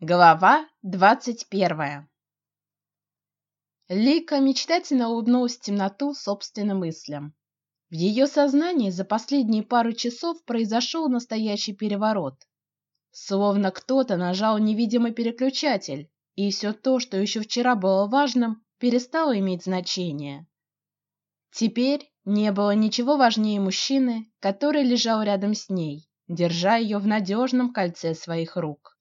Глава двадцать первая. Лика мечтательно улыбнулась темноту собственным мыслям. В ее сознании за последние пару часов произошел настоящий переворот. Словно кто-то нажал невидимый переключатель, и все то, что еще вчера было важным, перестало иметь значение. Теперь не было ничего важнее мужчины, который лежал рядом с ней, держа ее в надежном кольце своих рук.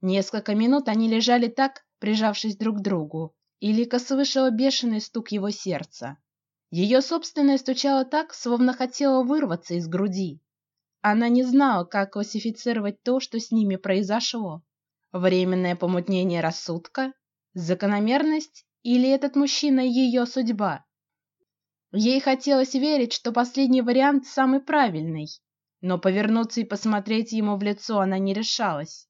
Несколько минут они лежали так, прижавшись друг к другу, и Лика слышала бешеный стук его сердца. Ее собственное стучало так, словно хотело вырваться из груди. Она не знала, как классифицировать то, что с ними произошло: временное помутнение рассудка, закономерность или этот мужчина ее судьба. Ей хотелось верить, что последний вариант самый правильный, но повернуться и посмотреть ему в лицо она не решалась.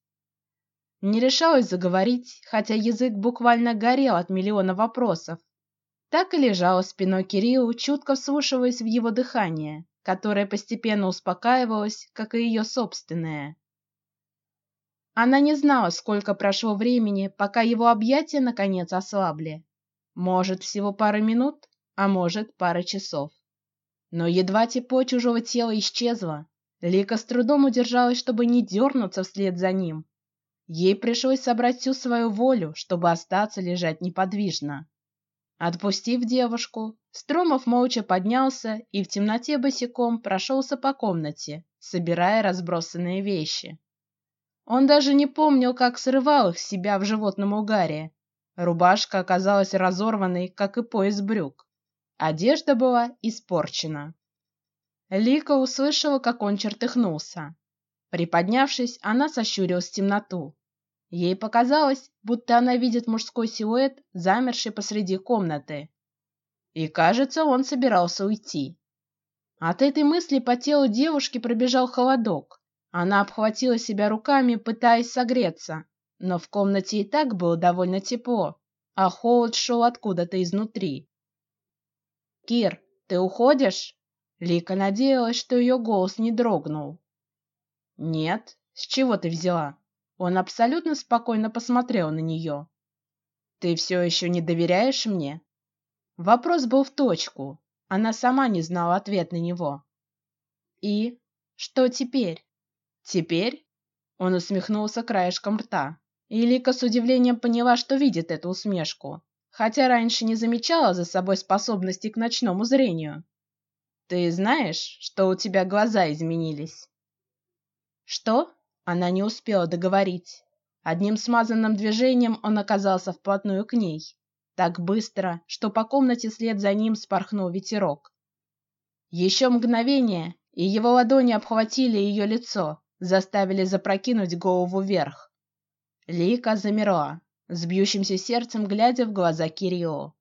Не решалась заговорить, хотя язык буквально горел от миллиона вопросов. Так и лежала спиной Кириллу, чутко вслушиваясь в его дыхание, которое постепенно успокаивалось, как и ее собственное. Она не знала, сколько прошло времени, пока его объятия наконец ослабли. Может, всего пара минут, а может, пара часов. Но едва тепло чужого тела исчезло, Лика с трудом удержалась, чтобы не дернуться вслед за ним. Ей пришлось собрать всю свою волю, чтобы остаться лежать неподвижно. Отпустив девушку, Стромов молча поднялся и в темноте босиком прошелся по комнате, собирая разбросанные вещи. Он даже не помнил, как срывал их с себя в животном угаре. Рубашка оказалась разорванной, как и пояс брюк. Одежда была испорчена. Лика услышала, как он чертыхнулся. Приподнявшись, она сощурилась в темноту. Ей показалось, будто она видит мужской силуэт, замерший посреди комнаты. И кажется, он собирался уйти. От этой мысли по телу девушки пробежал холодок. Она обхватила себя руками, пытаясь согреться, но в комнате и так было довольно тепло, а холод шел откуда-то изнутри. Кир, ты уходишь? Лика надеялась, что ее голос не дрогнул. Нет, с чего ты взяла? Он абсолютно спокойно посмотрел на нее. Ты все еще не доверяешь мне? Вопрос был в точку. Она сама не знала ответ на него. И что теперь? Теперь? Он усмехнулся краешком рта. И Лика с удивлением поняла, что видит эту усмешку, хотя раньше не замечала за собой способности к ночному зрению. Ты знаешь, что у тебя глаза изменились? Что? Она не успела договорить. Одним смазанным движением он оказался вплотную к ней, так быстро, что по комнате след за ним спорхнул ветерок. Еще мгновение, и его ладони обхватили ее лицо, заставили запрокинуть голову вверх. Лика замерла, с бьющимся сердцем глядя в глаза Кириллу,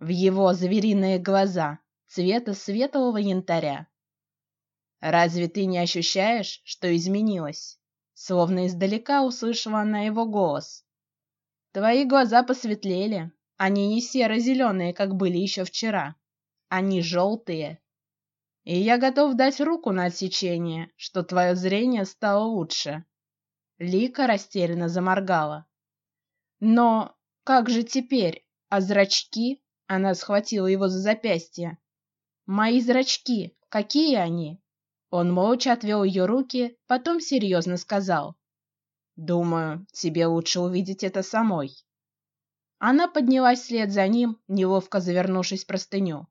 в его звериные глаза цвета светлого янтаря. Разве ты не ощущаешь, что изменилось? Словно издалека услышала она его голос. Твои глаза посветлели. Они не серо-зеленые, как были еще вчера. Они желтые. И я готов дать руку на отсечение, что твое зрение стало лучше. Лика растерянно заморгала. Но как же теперь? А зрачки? Она схватила его за запястье. Мои зрачки, какие они? Он молча отвел ее руки, потом серьезно сказал: "Думаю, тебе лучше увидеть это самой". Она поднялась вслед за ним, неловко завернувшись в простыню.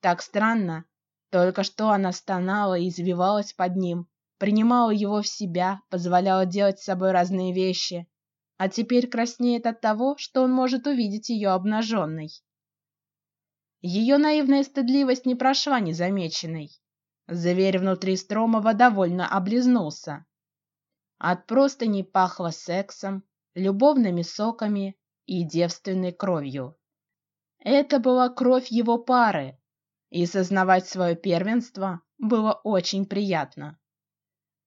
Так странно. Только что она стонала и извивалась под ним, принимала его в себя, позволяла делать с собой разные вещи, а теперь краснеет от того, что он может увидеть ее обнаженной. Ее наивная стыдливость не прошла незамеченной. Зверь внутри Стромова довольно облизнулся. От простыни пахло сексом, любовными соками и девственной кровью. Это была кровь его пары, и сознавать свое первенство было очень приятно.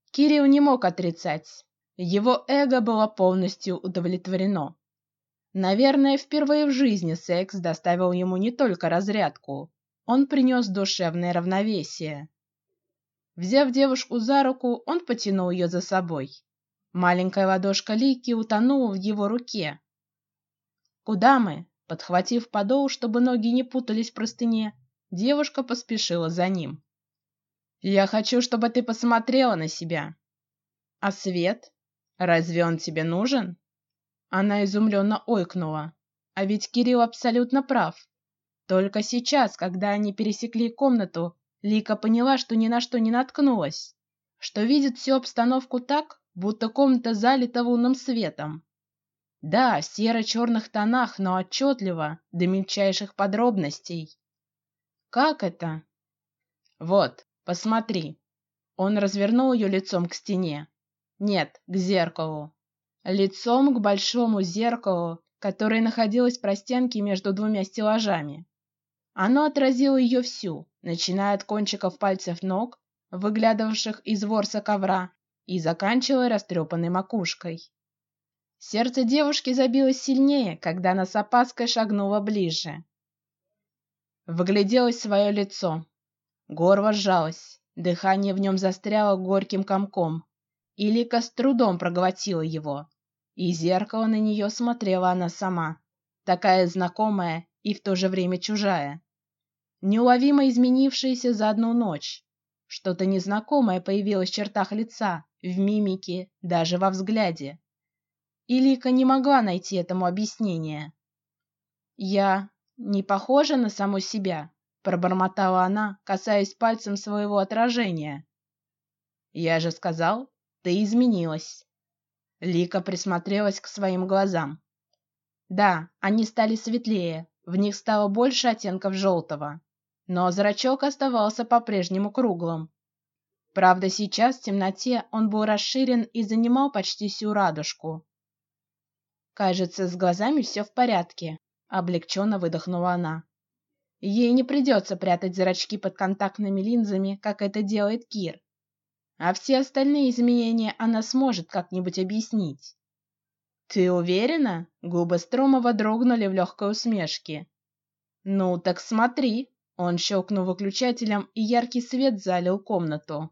Кирилл не мог отрицать, его эго было полностью удовлетворено. Наверное, впервые в жизни секс доставил ему не только разрядку, он принес душевное равновесие. Взяв девушку за руку, он потянул ее за собой. Маленькая ладошка Лики утонула в его руке. Куда мы? Подхватив подол, чтобы ноги не путались в простыне, девушка поспешила за ним. Я хочу, чтобы ты посмотрела на себя. А свет? Разве он тебе нужен? Она изумленно ойкнула. А ведь Кирилл абсолютно прав. Только сейчас, когда они пересекли комнату, Лика поняла, что ни на что не наткнулась, что видит всю обстановку так, будто комната залита лунным светом. Да, в серо-черных тонах, но отчетливо, до мельчайших подробностей. Как это? Вот, посмотри. Он развернул ее лицом к стене. Нет, к зеркалу. Лицом к большому зеркалу, которое находилось в простенке между двумя стеллажами. Оно отразило ее всю, начиная от кончиков пальцев ног, выглядывавших из ворса ковра, и заканчивая растрепанной макушкой. Сердце девушки забилось сильнее, когда она с опаской шагнула ближе. Выгляделось свое лицо. Горло сжалось, дыхание в нем застряло горьким комком, и Лика с трудом проглотила его. И зеркало на нее смотрела она сама, такая знакомая и в то же время чужая неуловимо изменившееся за одну ночь. Что-то незнакомое появилось в чертах лица, в мимике, даже во взгляде. И Лика не могла найти этому объяснения. Я не похожа на саму себя, пробормотала она, касаясь пальцем своего отражения. Я же сказал, ты изменилась. Лика присмотрелась к своим глазам. Да, они стали светлее, в них стало больше оттенков желтого но зрачок оставался по-прежнему круглым. Правда, сейчас в темноте он был расширен и занимал почти всю радужку. Кажется, с глазами все в порядке. Облегченно выдохнула она. Ей не придется прятать зрачки под контактными линзами, как это делает Кир, а все остальные изменения она сможет как-нибудь объяснить. Ты уверена? Губы Стромова дрогнули в легкой усмешке. Ну так смотри. Он щелкнул выключателем, и яркий свет залил комнату.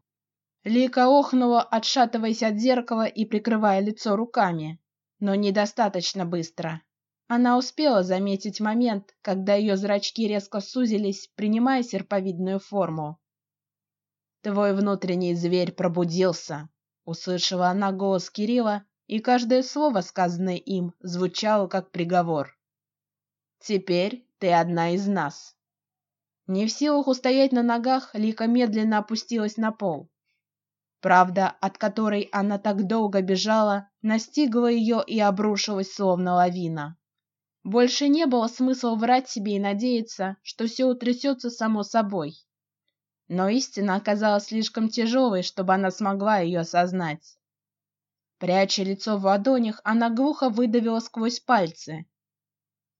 Лика охнула, отшатываясь от зеркала и прикрывая лицо руками, но недостаточно быстро. Она успела заметить момент, когда ее зрачки резко сузились, принимая серповидную форму. Твой внутренний зверь пробудился, услышала она голос Кирилла, и каждое слово, сказанное им, звучало как приговор. Теперь ты одна из нас. Не в силах устоять на ногах, Лика медленно опустилась на пол. Правда, от которой она так долго бежала, настигла ее и обрушилась словно лавина. Больше не было смысла врать себе и надеяться, что все утрясется само собой. Но истина оказалась слишком тяжелой, чтобы она смогла ее осознать. Пряча лицо в ладонях, она глухо выдавила сквозь пальцы: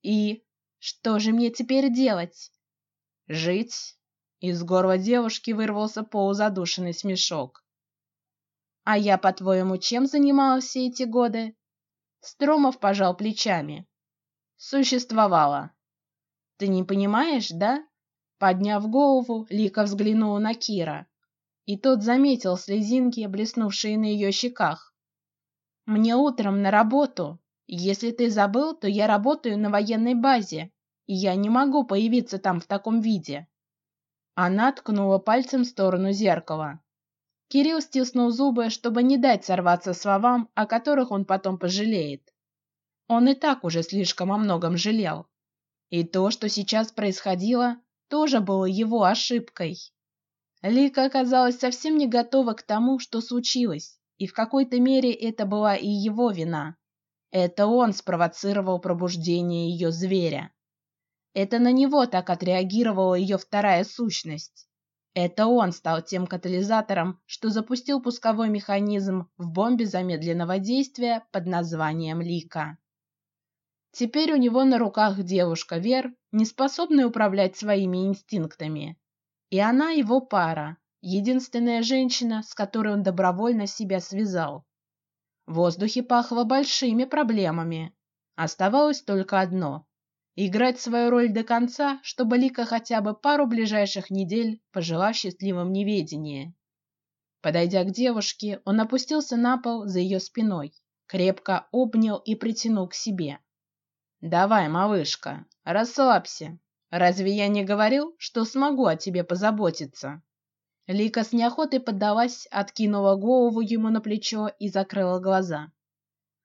"И что же мне теперь делать?" Жить? Из горла девушки вырвался полузадушенный смешок. А я, по-твоему, чем занималась все эти годы? Стромов пожал плечами. Существовала. Ты не понимаешь, да? Подняв голову, Лика взглянула на Кира, и тот заметил слезинки, блеснувшие на ее щеках. Мне утром на работу. Если ты забыл, то я работаю на военной базе и я не могу появиться там в таком виде. Она ткнула пальцем в сторону зеркала. Кирилл стиснул зубы, чтобы не дать сорваться словам, о которых он потом пожалеет. Он и так уже слишком о многом жалел, и то, что сейчас происходило, тоже было его ошибкой. Лика оказалась совсем не готова к тому, что случилось, и в какой-то мере это была и его вина. Это он спровоцировал пробуждение ее зверя. Это на него так отреагировала ее вторая сущность. Это он стал тем катализатором, что запустил пусковой механизм в бомбе замедленного действия под названием Лика. Теперь у него на руках девушка Вер, не способная управлять своими инстинктами, и она его пара, единственная женщина, с которой он добровольно себя связал. В воздухе пахло большими проблемами. Оставалось только одно играть свою роль до конца, чтобы Лика хотя бы пару ближайших недель пожила в счастливом неведении. Подойдя к девушке, он опустился на пол за ее спиной, крепко обнял и притянул к себе. Давай, малышка, расслабься. Разве я не говорил, что смогу о тебе позаботиться? Лика с неохотой поддалась, откинула голову ему на плечо и закрыла глаза.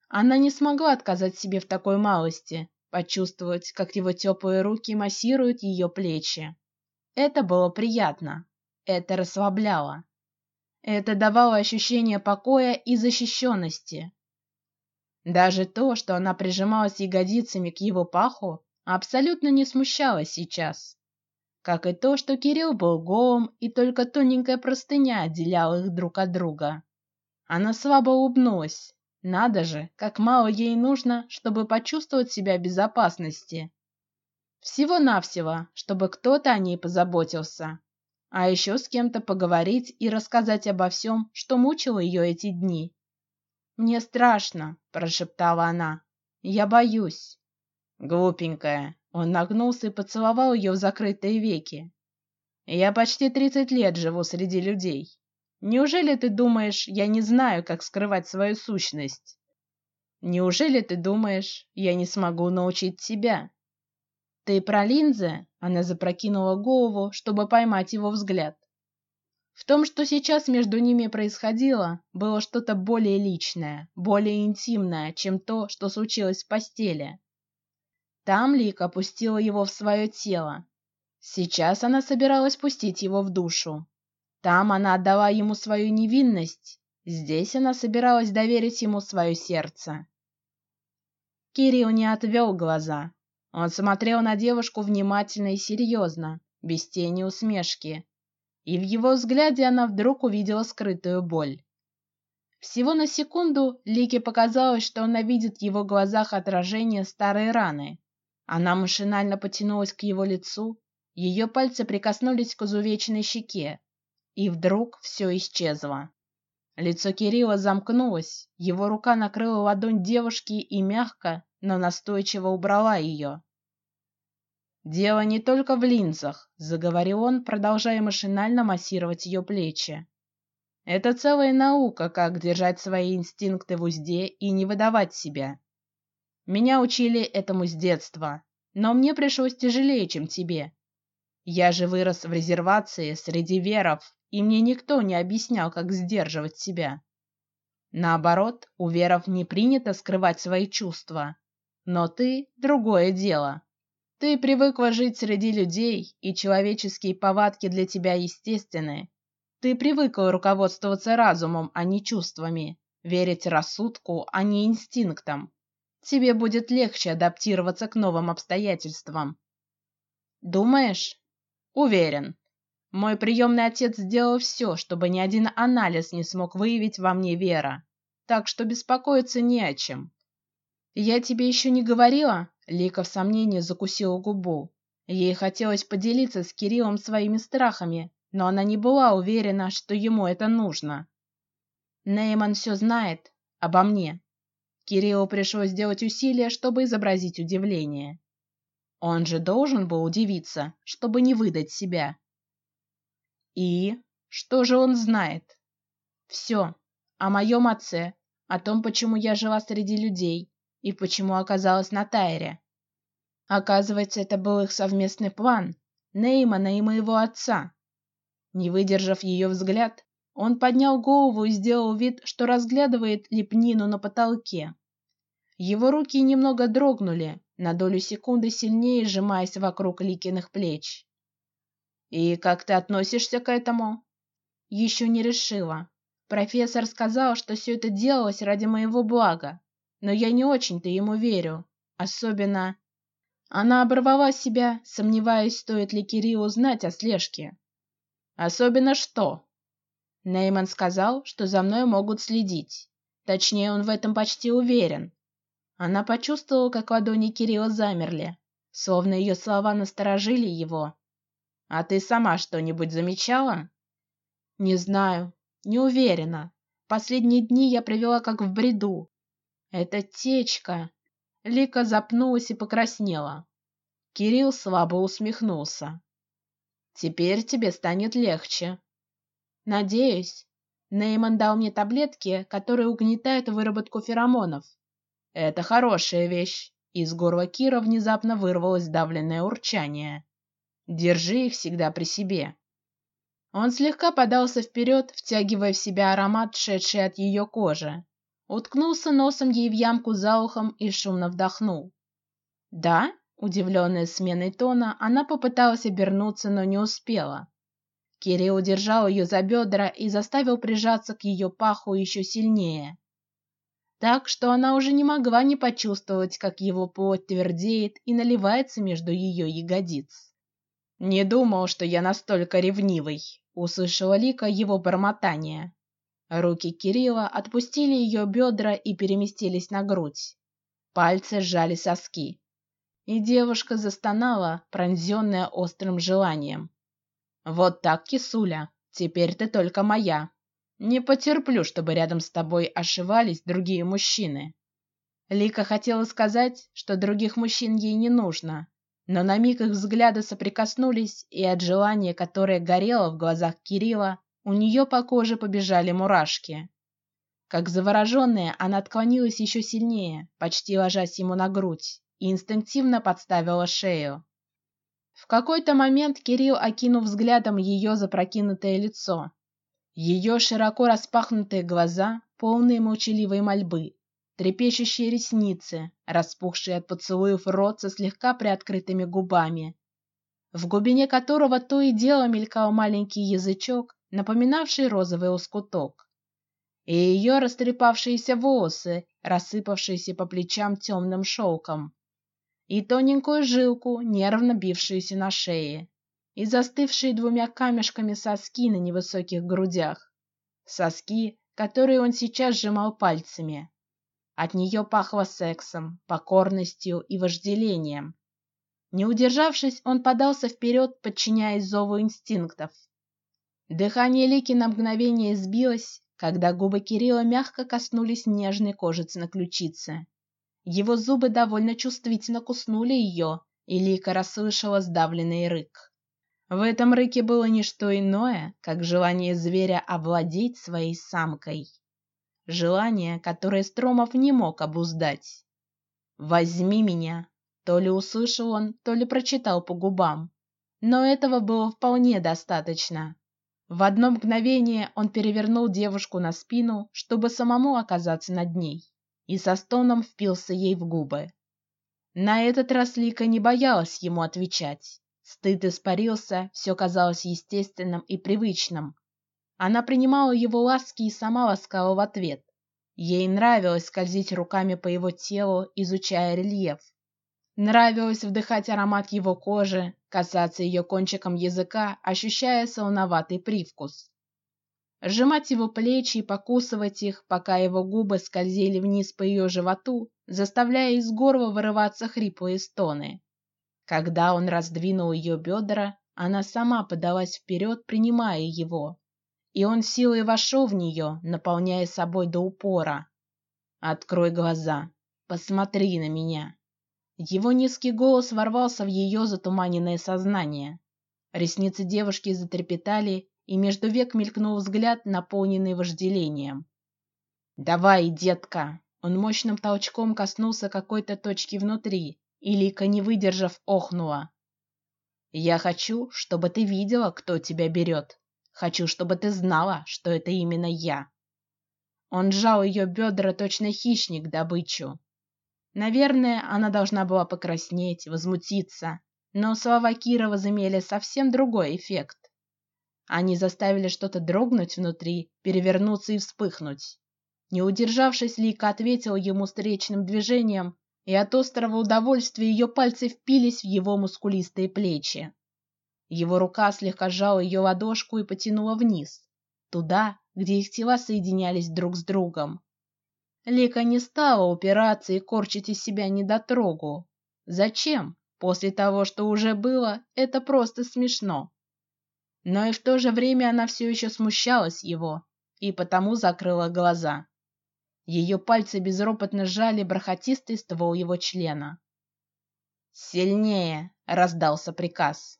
Она не смогла отказать себе в такой малости, почувствовать, как его теплые руки массируют ее плечи. Это было приятно, это расслабляло, это давало ощущение покоя и защищенности. Даже то, что она прижималась ягодицами к его паху, абсолютно не смущало сейчас как и то, что Кирилл был голым и только тоненькая простыня отделяла их друг от друга. Она слабо улыбнулась. Надо же, как мало ей нужно, чтобы почувствовать себя в безопасности. Всего навсего, чтобы кто-то о ней позаботился, а еще с кем-то поговорить и рассказать обо всем, что мучило ее эти дни. Мне страшно, прошептала она. Я боюсь. Глупенькая, он нагнулся и поцеловал ее в закрытые веки. Я почти тридцать лет живу среди людей. Неужели ты думаешь, я не знаю, как скрывать свою сущность? Неужели ты думаешь, я не смогу научить тебя? Ты про линзы? Она запрокинула голову, чтобы поймать его взгляд. В том, что сейчас между ними происходило, было что-то более личное, более интимное, чем то, что случилось в постели. Там Лика опустила его в свое тело. Сейчас она собиралась пустить его в душу. Там она отдала ему свою невинность. Здесь она собиралась доверить ему свое сердце. Кирилл не отвел глаза. Он смотрел на девушку внимательно и серьезно, без тени усмешки, и в его взгляде она вдруг увидела скрытую боль. Всего на секунду Лике показалось, что она видит в его глазах отражение старой раны, она машинально потянулась к его лицу, ее пальцы прикоснулись к изувеченной щеке, и вдруг все исчезло. Лицо Кирилла замкнулось, его рука накрыла ладонь девушки и мягко, но настойчиво убрала ее. Дело не только в линзах, заговорил он, продолжая машинально массировать ее плечи. Это целая наука, как держать свои инстинкты в узде и не выдавать себя. Меня учили этому с детства, но мне пришлось тяжелее, чем тебе. Я же вырос в резервации среди веров, и мне никто не объяснял, как сдерживать себя. Наоборот, у веров не принято скрывать свои чувства. Но ты другое дело. Ты привыкла жить среди людей, и человеческие повадки для тебя естественны. Ты привыкла руководствоваться разумом, а не чувствами, верить рассудку, а не инстинктам тебе будет легче адаптироваться к новым обстоятельствам. Думаешь? Уверен. Мой приемный отец сделал все, чтобы ни один анализ не смог выявить во мне вера, так что беспокоиться не о чем. Я тебе еще не говорила. Лика в сомнении закусила губу. Ей хотелось поделиться с Кириллом своими страхами, но она не была уверена, что ему это нужно. Нейман все знает обо мне, Кириллу пришлось сделать усилие, чтобы изобразить удивление. Он же должен был удивиться, чтобы не выдать себя. И что же он знает? Все о моем отце, о том, почему я жила среди людей и почему оказалась на Тайре. Оказывается, это был их совместный план Неймана и моего отца. Не выдержав ее взгляд, он поднял голову и сделал вид, что разглядывает лепнину на потолке. Его руки немного дрогнули, на долю секунды сильнее сжимаясь вокруг Ликиных плеч. И как ты относишься к этому? Еще не решила. Профессор сказал, что все это делалось ради моего блага, но я не очень-то ему верю, особенно. Она оборвала себя, сомневаясь, стоит ли Кириллу знать о слежке. Особенно что? Нейман сказал, что за мной могут следить. Точнее, он в этом почти уверен. Она почувствовала, как ладони Кирилла замерли, словно ее слова насторожили его. А ты сама что-нибудь замечала? Не знаю, не уверена. Последние дни я провела как в бреду. Это течка. Лика запнулась и покраснела. Кирилл слабо усмехнулся. Теперь тебе станет легче. Надеюсь. Нейман дал мне таблетки, которые угнетают выработку феромонов. Это хорошая вещь. Из горла Кира внезапно вырвалось давленное урчание. Держи их всегда при себе. Он слегка подался вперед, втягивая в себя аромат, шедший от ее кожи. Уткнулся носом ей в ямку за ухом и шумно вдохнул. Да, удивленная сменой тона, она попыталась обернуться, но не успела. Кирилл удержал ее за бедра и заставил прижаться к ее паху еще сильнее, так что она уже не могла не почувствовать, как его плоть твердеет и наливается между ее ягодиц. Не думал, что я настолько ревнивый, услышала Лика его бормотание. Руки Кирилла отпустили ее бедра и переместились на грудь. Пальцы сжали соски, и девушка застонала, пронзенная острым желанием. Вот так, кисуля, теперь ты только моя. Не потерплю, чтобы рядом с тобой ошивались другие мужчины. Лика хотела сказать, что других мужчин ей не нужно, но на миг их взгляды соприкоснулись, и от желания, которое горело в глазах Кирилла, у нее по коже побежали мурашки. Как завороженная, она отклонилась еще сильнее, почти ложась ему на грудь, и инстинктивно подставила шею. В какой-то момент Кирилл окинул взглядом ее запрокинутое лицо, ее широко распахнутые глаза, полные молчаливой мольбы, трепещущие ресницы, распухшие от поцелуев рот со слегка приоткрытыми губами, в глубине которого то и дело мелькал маленький язычок, напоминавший розовый лоскуток, и ее растрепавшиеся волосы, рассыпавшиеся по плечам темным шелком, и тоненькую жилку, нервно бившуюся на шее, и застывшие двумя камешками соски на невысоких грудях, соски, которые он сейчас сжимал пальцами. От нее пахло сексом, покорностью и вожделением. Не удержавшись, он подался вперед, подчиняясь зову инстинктов. Дыхание Лики на мгновение сбилось, когда губы Кирилла мягко коснулись нежной кожицы на ключице. Его зубы довольно чувствительно куснули ее, и Лика расслышала сдавленный рык. В этом рыке было не что иное, как желание зверя овладеть своей самкой желание, которое Стромов не мог обуздать. Возьми меня, то ли услышал он, то ли прочитал по губам, но этого было вполне достаточно. В одно мгновение он перевернул девушку на спину, чтобы самому оказаться над ней, и со стоном впился ей в губы. На этот раз Лика не боялась ему отвечать. Стыд испарился, все казалось естественным и привычным, она принимала его ласки и сама ласкала в ответ. Ей нравилось скользить руками по его телу, изучая рельеф. Нравилось вдыхать аромат его кожи, касаться ее кончиком языка, ощущая солоноватый привкус. Сжимать его плечи и покусывать их, пока его губы скользили вниз по ее животу, заставляя из горла вырываться хриплые стоны. Когда он раздвинул ее бедра, она сама подалась вперед, принимая его и он силой вошел в нее, наполняя собой до упора. Открой глаза, посмотри на меня. Его низкий голос ворвался в ее затуманенное сознание. Ресницы девушки затрепетали, и между век мелькнул взгляд, наполненный вожделением. Давай, детка! Он мощным толчком коснулся какой-то точки внутри, и Лика, не выдержав, охнула. Я хочу, чтобы ты видела, кто тебя берет. Хочу, чтобы ты знала, что это именно я. Он сжал ее бедра, точно хищник добычу. Наверное, она должна была покраснеть, возмутиться, но слова Кира возымели совсем другой эффект. Они заставили что-то дрогнуть внутри, перевернуться и вспыхнуть. Не удержавшись, Лика ответила ему встречным движением, и от острого удовольствия ее пальцы впились в его мускулистые плечи. Его рука слегка сжала ее ладошку и потянула вниз, туда, где их тела соединялись друг с другом. Лика не стала упираться и корчить из себя недотрогу. Зачем? После того, что уже было, это просто смешно. Но и в то же время она все еще смущалась его и потому закрыла глаза. Ее пальцы безропотно сжали бархатистый ствол его члена. Сильнее раздался приказ.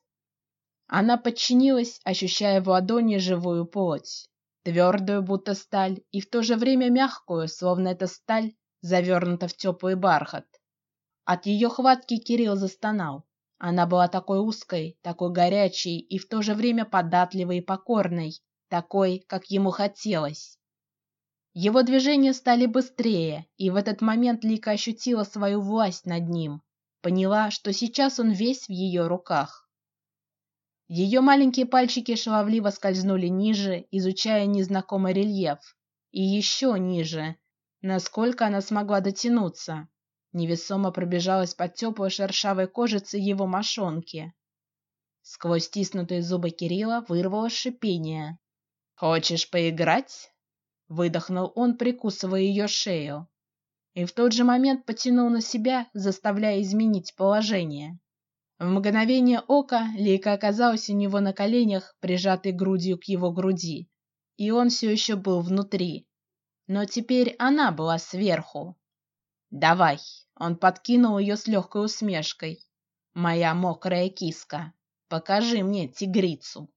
Она подчинилась, ощущая в ладони живую плоть. твердую, будто сталь, и в то же время мягкую, словно эта сталь завернута в теплый бархат. От ее хватки Кирилл застонал. Она была такой узкой, такой горячей и в то же время податливой и покорной, такой, как ему хотелось. Его движения стали быстрее, и в этот момент Лика ощутила свою власть над ним, поняла, что сейчас он весь в ее руках. Ее маленькие пальчики шаловливо скользнули ниже, изучая незнакомый рельеф, и еще ниже, насколько она смогла дотянуться. Невесомо пробежалась по теплой шершавой кожице его мошонки. Сквозь стиснутые зубы Кирилла вырвалось шипение. Хочешь поиграть? выдохнул он, прикусывая ее шею, и в тот же момент потянул на себя, заставляя изменить положение. В мгновение ока Лейка оказалась у него на коленях, прижатой грудью к его груди, и он все еще был внутри, но теперь она была сверху. Давай, он подкинул ее с легкой усмешкой. Моя мокрая киска, покажи мне тигрицу.